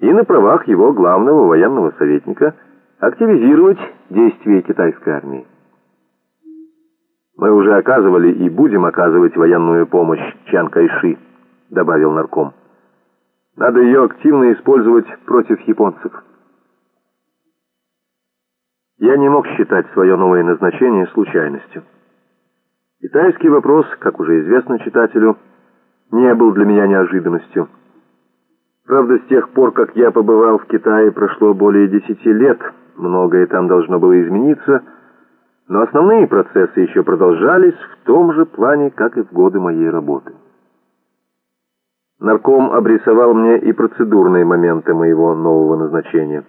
и на правах его главного военного советника активизировать действия китайской армии. «Мы уже оказывали и будем оказывать военную помощь Чан Кайши», — добавил нарком. «Надо ее активно использовать против японцев». Я не мог считать свое новое назначение случайностью. Китайский вопрос, как уже известно читателю, не был для меня неожиданностью. Правда, с тех пор, как я побывал в Китае, прошло более десяти лет, многое там должно было измениться, но основные процессы еще продолжались в том же плане, как и в годы моей работы. Нарком обрисовал мне и процедурные моменты моего нового назначения.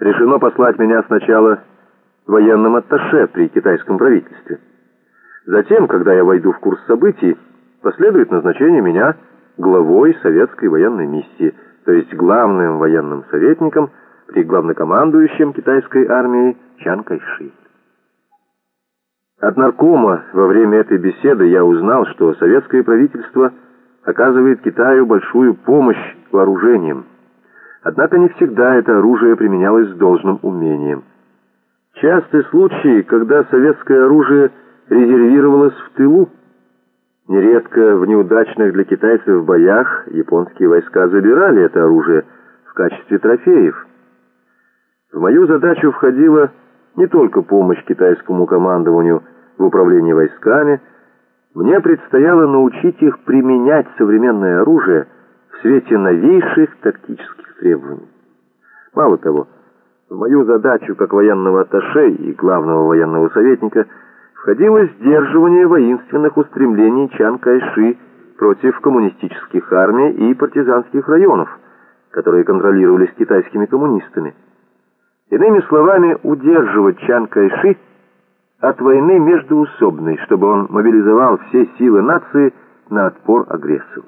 Решено послать меня сначала военным атташе при китайском правительстве. Затем, когда я войду в курс событий, последует назначение меня главой советской военной миссии, то есть главным военным советником при главнокомандующем китайской армией Чан Кайши. От наркома во время этой беседы я узнал, что советское правительство оказывает Китаю большую помощь вооружением. Однако не всегда это оружие применялось с должным умением. Часты случаи, когда советское оружие резервировалось в тылу. Нередко в неудачных для китайцев боях японские войска забирали это оружие в качестве трофеев. В мою задачу входила не только помощь китайскому командованию в управлении войсками, мне предстояло научить их применять современное оружие в свете новейших тактических требований. Мало того, в мою задачу как военного атташе и главного военного советника – входило сдерживание воинственных устремлений Чан Кайши против коммунистических армий и партизанских районов, которые контролировались китайскими коммунистами. Иными словами, удерживать Чан Кайши от войны междуусобной, чтобы он мобилизовал все силы нации на отпор агрессору.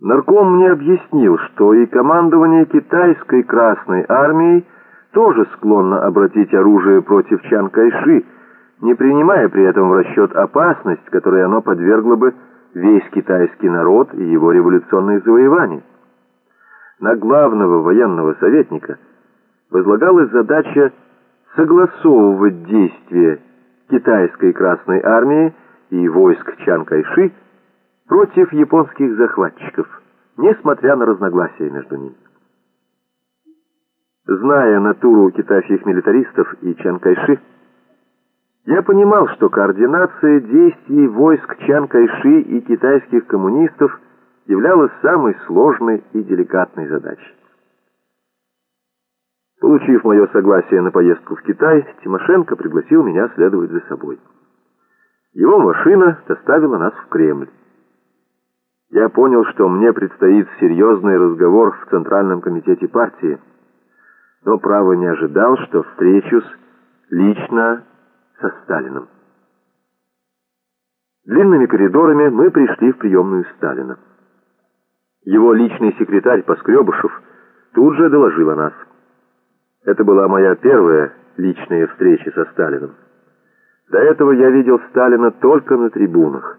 Нарком мне объяснил, что и командование китайской Красной армией тоже склонно обратить оружие против Чан Кайши, не принимая при этом в расчет опасность, которой оно подвергло бы весь китайский народ и его революционные завоевания. На главного военного советника возлагалась задача согласовывать действия китайской Красной Армии и войск Чан Кайши против японских захватчиков, несмотря на разногласия между ними. Зная натуру китайских милитаристов и Чан Кайши, я понимал, что координация действий войск Чан Кайши и китайских коммунистов являлась самой сложной и деликатной задачей. Получив мое согласие на поездку в Китай, Тимошенко пригласил меня следовать за собой. Его машина доставила нас в Кремль. Я понял, что мне предстоит серьезный разговор в Центральном комитете партии, но, право, не ожидал, что встречусь лично со Сталиным. Длинными коридорами мы пришли в приемную Сталина. Его личный секретарь Поскребышев тут же доложил о нас. Это была моя первая личная встреча со Сталиным. До этого я видел Сталина только на трибунах.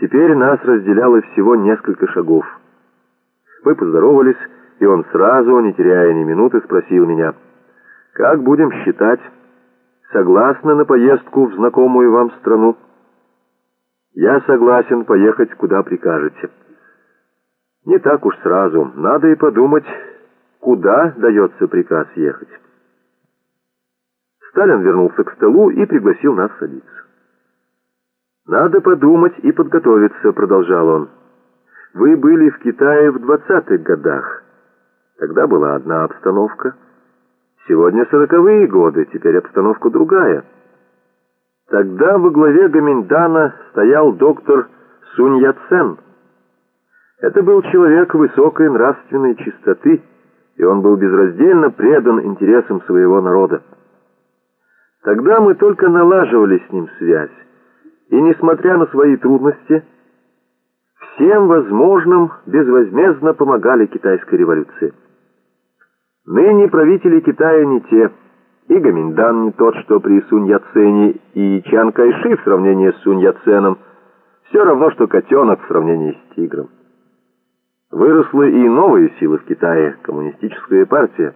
Теперь нас разделяло всего несколько шагов. Мы поздоровались, и он сразу, не теряя ни минуты, спросил меня, «Как будем считать?» Согласны на поездку в знакомую вам страну? Я согласен поехать, куда прикажете. Не так уж сразу. Надо и подумать, куда дается приказ ехать. Сталин вернулся к столу и пригласил нас садиться. «Надо подумать и подготовиться», — продолжал он. «Вы были в Китае в двадцатых годах. Тогда была одна обстановка». Сегодня сороковые годы, теперь обстановка другая. Тогда во главе Гаминдана стоял доктор Сунь Яцен. Это был человек высокой нравственной чистоты, и он был безраздельно предан интересам своего народа. Тогда мы только налаживали с ним связь, и, несмотря на свои трудности, всем возможным безвозмездно помогали китайской революции. Ныне правители Китая не те. И Гаминдан не тот, что при Сунь Яцене, и Чан Кайши в сравнении с Сунь Яценом все равно, что котенок в сравнении с тигром. Выросла и новая сила в Китае – коммунистическая партия.